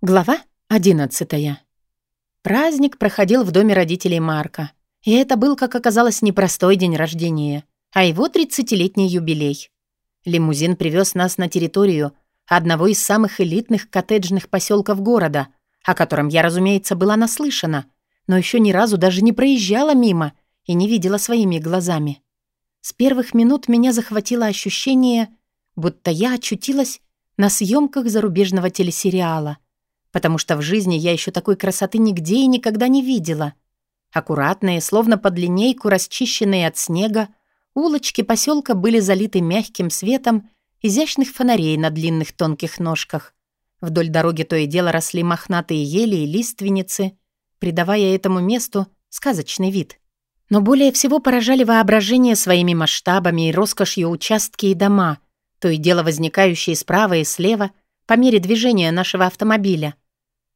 Глава 11. Праздник проходил в доме родителей Марка. И это был, как оказалось, не простой день рождения, а его 30-летний юбилей. Лимузин привез нас на территорию одного из самых элитных коттеджных поселков города, о котором я, разумеется, была наслышана, но еще ни разу даже не проезжала мимо и не видела своими глазами. С первых минут меня захватило ощущение, будто я очутилась на съемках зарубежного телесериала — потому что в жизни я еще такой красоты нигде и никогда не видела. Аккуратные, словно под линейку, расчищенные от снега, улочки поселка были залиты мягким светом изящных фонарей на длинных тонких ножках. Вдоль дороги то и дело росли мохнатые ели и лиственницы, придавая этому месту сказочный вид. Но более всего поражали воображение своими масштабами и роскошью участки и дома, то и дело возникающие справа и слева по мере движения нашего автомобиля.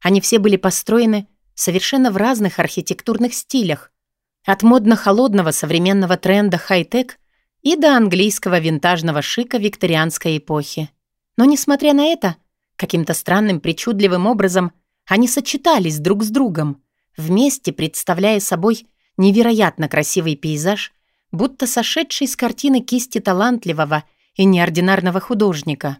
Они все были построены совершенно в разных архитектурных стилях, от модно-холодного современного тренда хай-тек и до английского винтажного шика викторианской эпохи. Но, несмотря на это, каким-то странным причудливым образом они сочетались друг с другом, вместе представляя собой невероятно красивый пейзаж, будто сошедший с картины кисти талантливого и неординарного художника.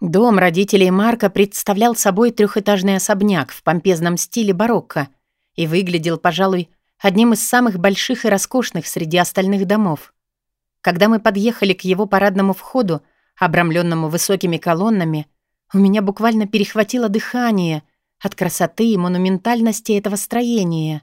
Дом родителей Марка представлял собой трехэтажный особняк в помпезном стиле барокко и выглядел, пожалуй, одним из самых больших и роскошных среди остальных домов. Когда мы подъехали к его парадному входу, обрамленному высокими колоннами, у меня буквально перехватило дыхание от красоты и монументальности этого строения.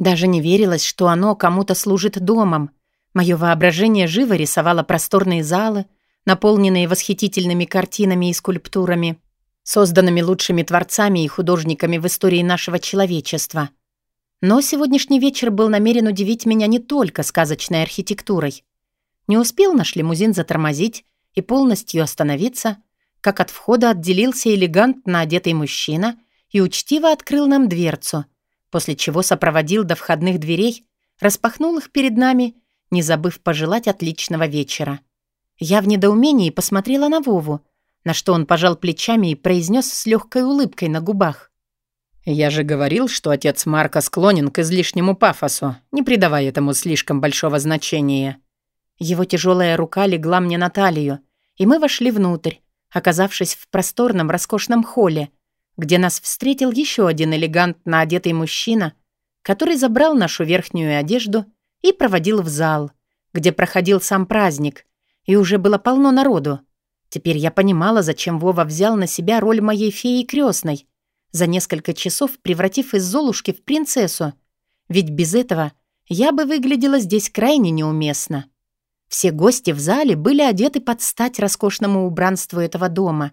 Даже не верилось, что оно кому-то служит домом. Мое воображение живо рисовало просторные залы — наполненные восхитительными картинами и скульптурами, созданными лучшими творцами и художниками в истории нашего человечества. Но сегодняшний вечер был намерен удивить меня не только сказочной архитектурой. Не успел наш лимузин затормозить и полностью остановиться, как от входа отделился элегантно одетый мужчина и учтиво открыл нам дверцу, после чего сопроводил до входных дверей, распахнул их перед нами, не забыв пожелать отличного вечера. Я в недоумении посмотрела на Вову, на что он пожал плечами и произнес с легкой улыбкой на губах. «Я же говорил, что отец Марка склонен к излишнему пафосу, не придавая этому слишком большого значения». Его тяжелая рука легла мне на талию, и мы вошли внутрь, оказавшись в просторном роскошном холле, где нас встретил еще один элегантно одетый мужчина, который забрал нашу верхнюю одежду и проводил в зал, где проходил сам праздник, и уже было полно народу. Теперь я понимала, зачем Вова взял на себя роль моей феи крестной, за несколько часов превратив из Золушки в принцессу. Ведь без этого я бы выглядела здесь крайне неуместно. Все гости в зале были одеты под стать роскошному убранству этого дома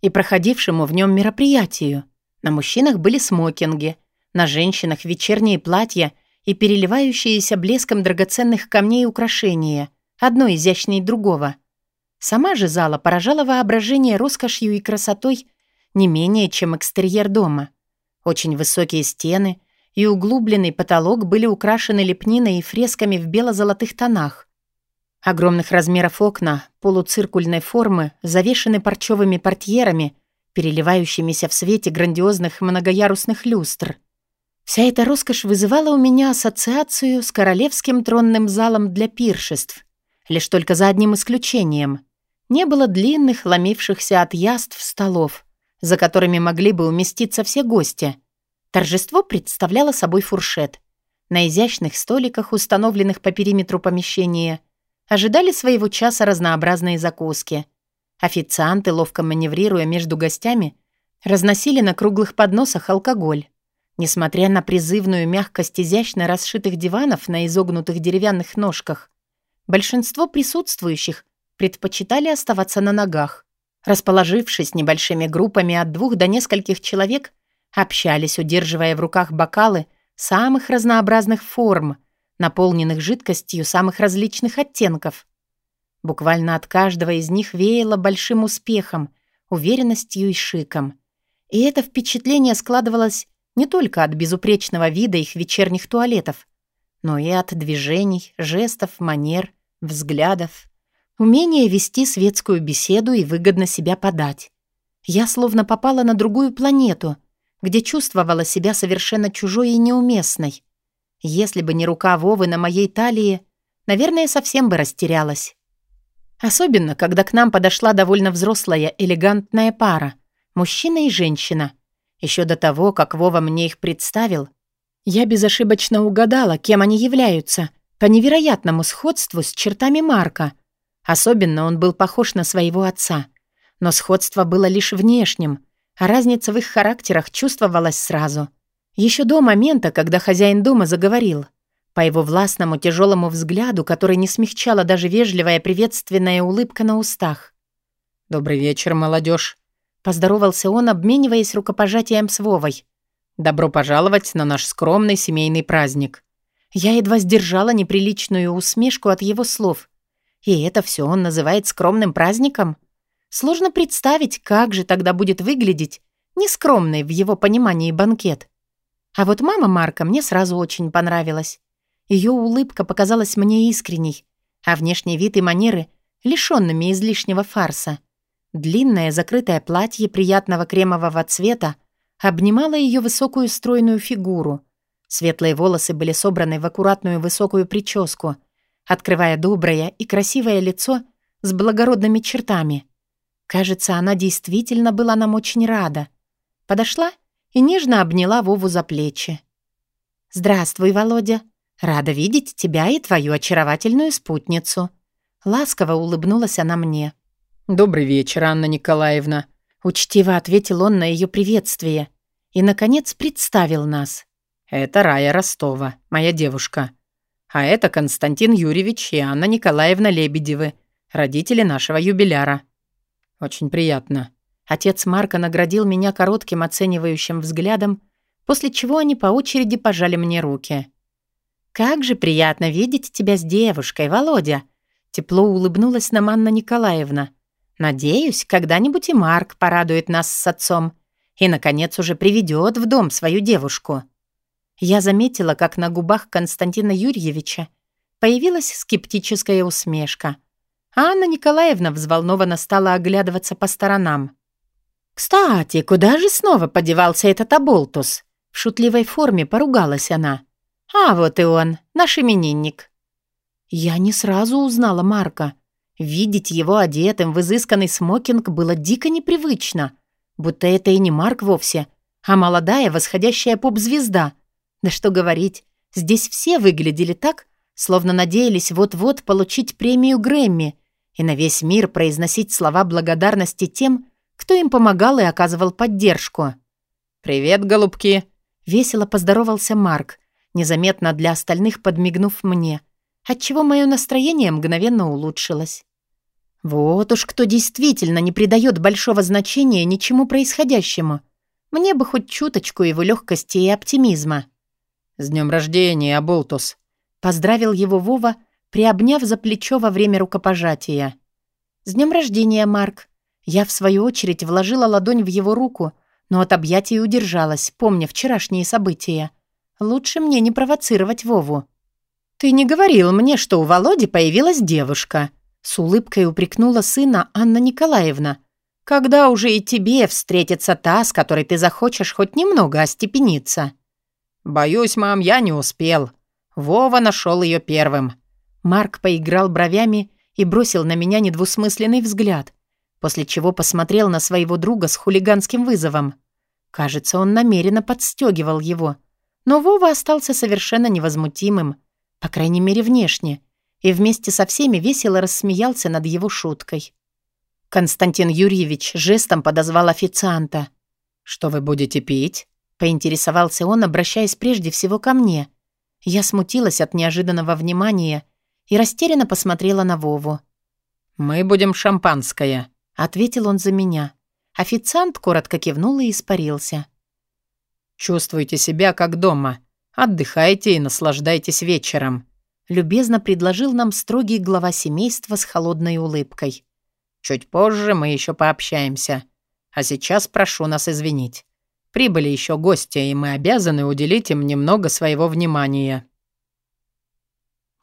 и проходившему в нем мероприятию. На мужчинах были смокинги, на женщинах вечерние платья и переливающиеся блеском драгоценных камней украшения — одно изящнее другого. Сама же зала поражала воображение роскошью и красотой не менее, чем экстерьер дома. Очень высокие стены и углубленный потолок были украшены лепниной и фресками в бело-золотых тонах. Огромных размеров окна полуциркульной формы завешены парчевыми портьерами, переливающимися в свете грандиозных многоярусных люстр. Вся эта роскошь вызывала у меня ассоциацию с королевским тронным залом для пиршеств, Лишь только за одним исключением. Не было длинных, ломившихся от яств столов, за которыми могли бы уместиться все гости. Торжество представляло собой фуршет. На изящных столиках, установленных по периметру помещения, ожидали своего часа разнообразные закуски. Официанты, ловко маневрируя между гостями, разносили на круглых подносах алкоголь. Несмотря на призывную мягкость изящно расшитых диванов на изогнутых деревянных ножках, Большинство присутствующих предпочитали оставаться на ногах. Расположившись небольшими группами от двух до нескольких человек, общались, удерживая в руках бокалы самых разнообразных форм, наполненных жидкостью самых различных оттенков. Буквально от каждого из них веяло большим успехом, уверенностью и шиком. И это впечатление складывалось не только от безупречного вида их вечерних туалетов, но и от движений, жестов, манер, взглядов, умение вести светскую беседу и выгодно себя подать. Я словно попала на другую планету, где чувствовала себя совершенно чужой и неуместной. Если бы не рука Вовы на моей талии, наверное, совсем бы растерялась. Особенно, когда к нам подошла довольно взрослая, элегантная пара, мужчина и женщина. Еще до того, как Вова мне их представил, я безошибочно угадала, кем они являются, по невероятному сходству с чертами Марка. Особенно он был похож на своего отца. Но сходство было лишь внешним, а разница в их характерах чувствовалась сразу. Еще до момента, когда хозяин дома заговорил. По его властному тяжелому взгляду, который не смягчала даже вежливая приветственная улыбка на устах. «Добрый вечер, молодежь. Поздоровался он, обмениваясь рукопожатием с Вовой. «Добро пожаловать на наш скромный семейный праздник». Я едва сдержала неприличную усмешку от его слов. И это все он называет скромным праздником? Сложно представить, как же тогда будет выглядеть нескромный в его понимании банкет. А вот мама Марка мне сразу очень понравилась. Ее улыбка показалась мне искренней, а внешний вид и манеры — лишенными излишнего фарса. Длинное закрытое платье приятного кремового цвета обнимало ее высокую стройную фигуру. Светлые волосы были собраны в аккуратную высокую прическу, открывая доброе и красивое лицо с благородными чертами. Кажется, она действительно была нам очень рада. Подошла и нежно обняла Вову за плечи. «Здравствуй, Володя», Рада видеть тебя и твою очаровательную спутницу». Ласково улыбнулась она мне. «Добрый вечер, Анна Николаевна», — учтиво ответил он на ее приветствие и, наконец, представил нас. «Это Рая Ростова, моя девушка. А это Константин Юрьевич и Анна Николаевна Лебедевы, родители нашего юбиляра. Очень приятно». Отец Марка наградил меня коротким оценивающим взглядом, после чего они по очереди пожали мне руки. «Как же приятно видеть тебя с девушкой, Володя!» Тепло улыбнулась нам Анна Николаевна. «Надеюсь, когда-нибудь и Марк порадует нас с отцом и, наконец, уже приведет в дом свою девушку». Я заметила, как на губах Константина Юрьевича появилась скептическая усмешка. А Анна Николаевна взволнованно стала оглядываться по сторонам. «Кстати, куда же снова подевался этот оболтус?» В шутливой форме поругалась она. «А вот и он, наш именинник». Я не сразу узнала Марка. Видеть его одетым в изысканный смокинг было дико непривычно. Будто это и не Марк вовсе, а молодая восходящая поп-звезда. Да что говорить, здесь все выглядели так, словно надеялись вот-вот получить премию Грэмми и на весь мир произносить слова благодарности тем, кто им помогал и оказывал поддержку. «Привет, голубки!» — весело поздоровался Марк, незаметно для остальных подмигнув мне, отчего мое настроение мгновенно улучшилось. Вот уж кто действительно не придает большого значения ничему происходящему. Мне бы хоть чуточку его легкости и оптимизма. «С днем рождения, Аболтус!» Поздравил его Вова, приобняв за плечо во время рукопожатия. «С днем рождения, Марк!» Я, в свою очередь, вложила ладонь в его руку, но от объятий удержалась, помня вчерашние события. Лучше мне не провоцировать Вову. «Ты не говорил мне, что у Володи появилась девушка», с улыбкой упрекнула сына Анна Николаевна. «Когда уже и тебе встретится та, с которой ты захочешь хоть немного остепениться?» «Боюсь, мам, я не успел. Вова нашел ее первым». Марк поиграл бровями и бросил на меня недвусмысленный взгляд, после чего посмотрел на своего друга с хулиганским вызовом. Кажется, он намеренно подстегивал его. Но Вова остался совершенно невозмутимым, по крайней мере, внешне, и вместе со всеми весело рассмеялся над его шуткой. Константин Юрьевич жестом подозвал официанта. «Что вы будете пить?» — поинтересовался он, обращаясь прежде всего ко мне. Я смутилась от неожиданного внимания и растерянно посмотрела на Вову. «Мы будем шампанское», — ответил он за меня. Официант коротко кивнул и испарился. Чувствуйте себя как дома. Отдыхайте и наслаждайтесь вечером», — любезно предложил нам строгий глава семейства с холодной улыбкой. «Чуть позже мы еще пообщаемся. А сейчас прошу нас извинить. Прибыли еще гости, и мы обязаны уделить им немного своего внимания».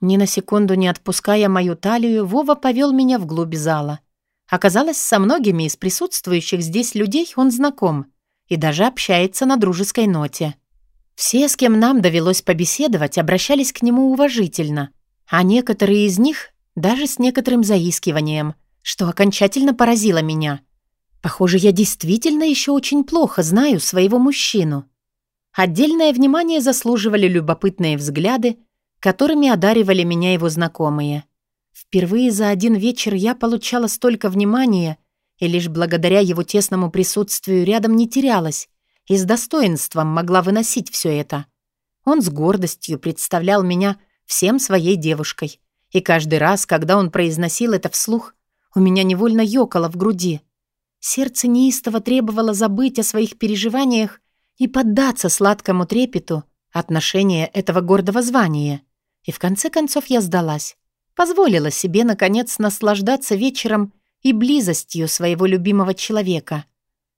Ни на секунду не отпуская мою талию, Вова повел меня вглубь зала. Оказалось, со многими из присутствующих здесь людей он знаком и даже общается на дружеской ноте. Все, с кем нам довелось побеседовать, обращались к нему уважительно, а некоторые из них даже с некоторым заискиванием, что окончательно поразило меня. Похоже, я действительно еще очень плохо знаю своего мужчину. Отдельное внимание заслуживали любопытные взгляды, которыми одаривали меня его знакомые. Впервые за один вечер я получала столько внимания и лишь благодаря его тесному присутствию рядом не терялась и с достоинством могла выносить все это. Он с гордостью представлял меня всем своей девушкой, и каждый раз, когда он произносил это вслух, у меня невольно ёкало в груди. Сердце неистово требовало забыть о своих переживаниях и поддаться сладкому трепету отношения этого гордого звания. И в конце концов я сдалась. Позволила себе, наконец, наслаждаться вечером и близостью своего любимого человека.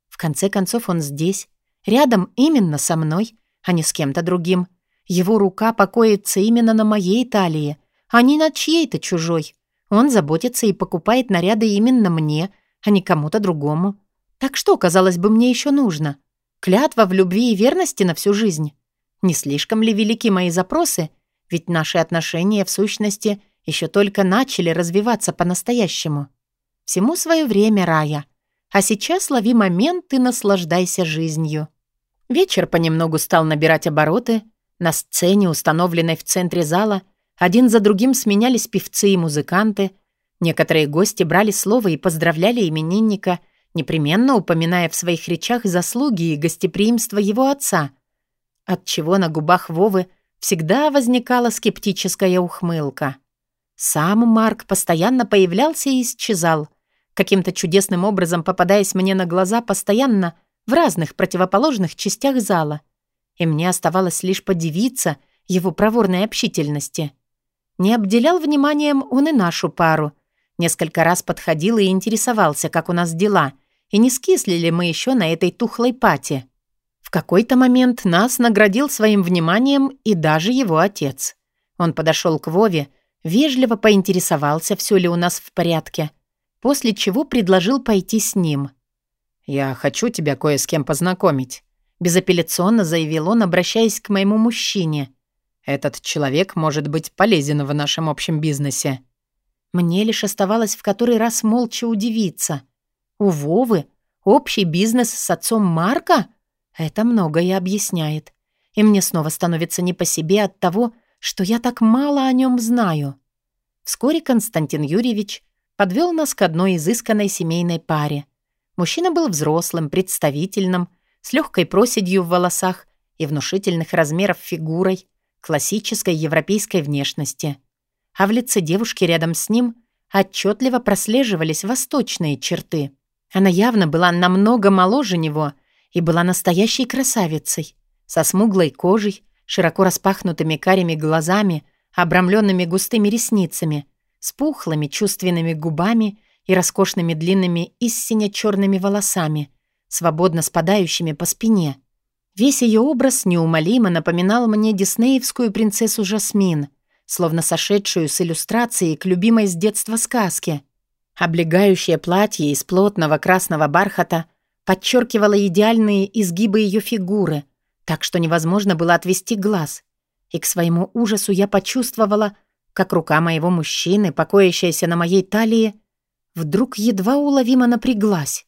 В конце концов он здесь, рядом именно со мной, а не с кем-то другим. Его рука покоится именно на моей талии, а не на чьей-то чужой. Он заботится и покупает наряды именно мне, а не кому-то другому. Так что, казалось бы, мне еще нужно? Клятва в любви и верности на всю жизнь? Не слишком ли велики мои запросы? Ведь наши отношения, в сущности, еще только начали развиваться по-настоящему. Всему свое время, Рая. А сейчас лови момент и наслаждайся жизнью. Вечер понемногу стал набирать обороты. На сцене, установленной в центре зала, один за другим сменялись певцы и музыканты. Некоторые гости брали слово и поздравляли именинника, непременно упоминая в своих речах заслуги и гостеприимство его отца, отчего на губах Вовы всегда возникала скептическая ухмылка. Сам Марк постоянно появлялся и исчезал, каким-то чудесным образом попадаясь мне на глаза постоянно в разных противоположных частях зала. И мне оставалось лишь подивиться его проворной общительности. Не обделял вниманием он и нашу пару. Несколько раз подходил и интересовался, как у нас дела, и не скисли ли мы еще на этой тухлой пати. В какой-то момент нас наградил своим вниманием и даже его отец. Он подошел к Вове, вежливо поинтересовался, все ли у нас в порядке, после чего предложил пойти с ним. «Я хочу тебя кое с кем познакомить», — безапелляционно заявил он, обращаясь к моему мужчине. «Этот человек может быть полезен в нашем общем бизнесе». Мне лишь оставалось в который раз молча удивиться. У Вовы общий бизнес с отцом Марка? Это многое объясняет. И мне снова становится не по себе от того, что я так мало о нем знаю. Вскоре Константин Юрьевич подвел нас к одной изысканной семейной паре. Мужчина был взрослым, представительным, с легкой проседью в волосах и внушительных размеров фигурой, классической европейской внешности. А в лице девушки рядом с ним отчетливо прослеживались восточные черты. Она явно была намного моложе него и была настоящей красавицей, со смуглой кожей, широко распахнутыми карими глазами, обрамленными густыми ресницами, с пухлыми чувственными губами и роскошными длинными истинно черными волосами, свободно спадающими по спине. Весь ее образ неумолимо напоминал мне диснеевскую принцессу Жасмин, словно сошедшую с иллюстрацией к любимой с детства сказке. Облегающее платье из плотного красного бархата подчеркивало идеальные изгибы ее фигуры — так что невозможно было отвести глаз. И к своему ужасу я почувствовала, как рука моего мужчины, покоящаяся на моей талии, вдруг едва уловимо напряглась.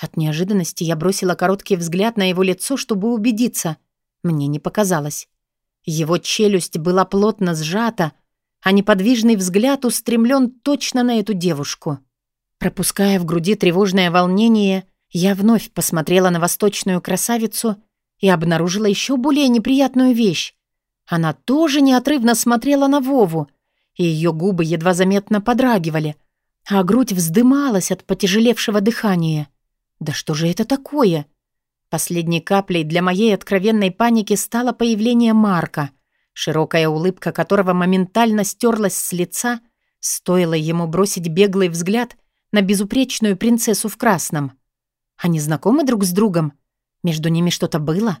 От неожиданности я бросила короткий взгляд на его лицо, чтобы убедиться. Мне не показалось. Его челюсть была плотно сжата, а неподвижный взгляд устремлен точно на эту девушку. Пропуская в груди тревожное волнение, я вновь посмотрела на восточную красавицу и обнаружила еще более неприятную вещь. Она тоже неотрывно смотрела на Вову, и ее губы едва заметно подрагивали, а грудь вздымалась от потяжелевшего дыхания. Да что же это такое? Последней каплей для моей откровенной паники стало появление Марка, широкая улыбка которого моментально стерлась с лица, стоило ему бросить беглый взгляд на безупречную принцессу в красном. Они знакомы друг с другом? Между ними что-то было?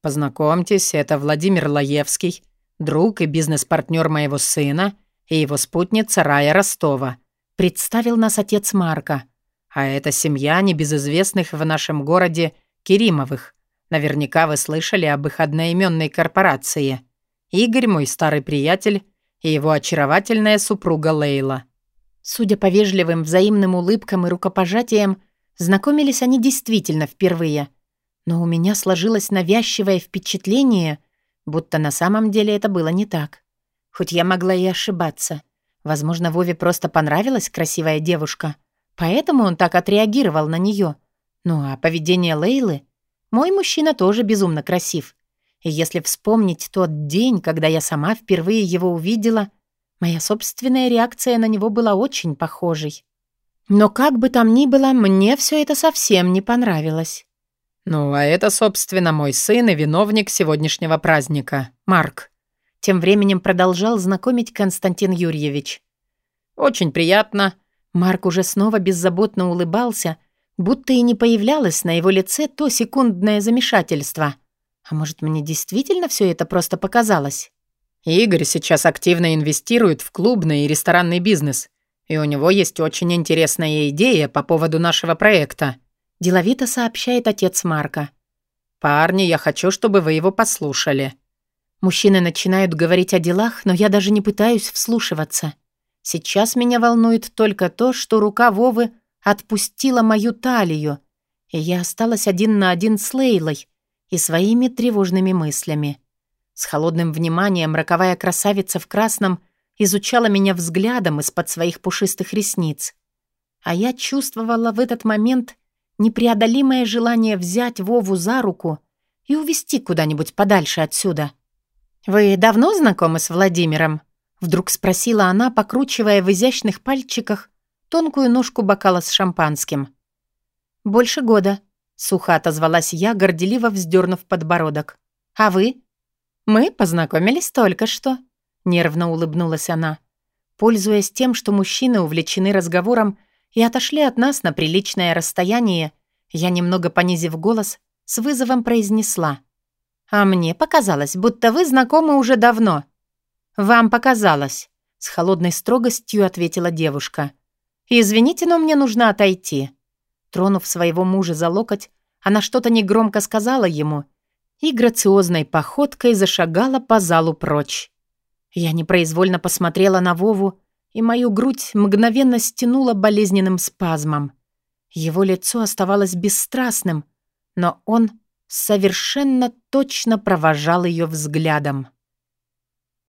Познакомьтесь, это Владимир Лаевский, друг и бизнес-партнер моего сына и его спутница Рая Ростова, Представил нас отец Марка. А это семья небезызвестных в нашем городе Керимовых. Наверняка вы слышали об их одноименной корпорации. Игорь, мой старый приятель, и его очаровательная супруга Лейла. Судя по вежливым взаимным улыбкам и рукопожатиям, знакомились они действительно впервые. Но у меня сложилось навязчивое впечатление, будто на самом деле это было не так. Хоть я могла и ошибаться. Возможно, Вове просто понравилась красивая девушка — Поэтому он так отреагировал на нее. Ну а поведение Лейлы... Мой мужчина тоже безумно красив. И если вспомнить тот день, когда я сама впервые его увидела, моя собственная реакция на него была очень похожей. Но как бы там ни было, мне все это совсем не понравилось. «Ну, а это, собственно, мой сын и виновник сегодняшнего праздника, Марк», тем временем продолжал знакомить Константин Юрьевич. «Очень приятно. Марк уже снова беззаботно улыбался, будто и не появлялось на его лице то секундное замешательство. А может, мне действительно все это просто показалось? Игорь сейчас активно инвестирует в клубный и ресторанный бизнес, и у него есть очень интересная идея по поводу нашего проекта. Деловито сообщает отец Марка. «Парни, я хочу, чтобы вы его послушали». Мужчины начинают говорить о делах, но я даже не пытаюсь вслушиваться. Сейчас меня волнует только то, что рука Вовы отпустила мою талию, и я осталась один на один с Лейлой и своими тревожными мыслями. С холодным вниманием роковая красавица в красном изучала меня взглядом из-под своих пушистых ресниц. А я чувствовала в этот момент непреодолимое желание взять Вову за руку и увести куда-нибудь подальше отсюда. «Вы давно знакомы с Владимиром?» Вдруг спросила она, покручивая в изящных пальчиках тонкую ножку бокала с шампанским. «Больше года», — сухо отозвалась я, горделиво вздернув подбородок. «А вы?» «Мы познакомились только что», — нервно улыбнулась она. Пользуясь тем, что мужчины увлечены разговором и отошли от нас на приличное расстояние, я, немного понизив голос, с вызовом произнесла. «А мне показалось, будто вы знакомы уже давно». «Вам показалось», — с холодной строгостью ответила девушка. «Извините, но мне нужно отойти». Тронув своего мужа за локоть, она что-то негромко сказала ему и грациозной походкой зашагала по залу прочь. Я непроизвольно посмотрела на Вову, и мою грудь мгновенно стянула болезненным спазмом. Его лицо оставалось бесстрастным, но он совершенно точно провожал ее взглядом.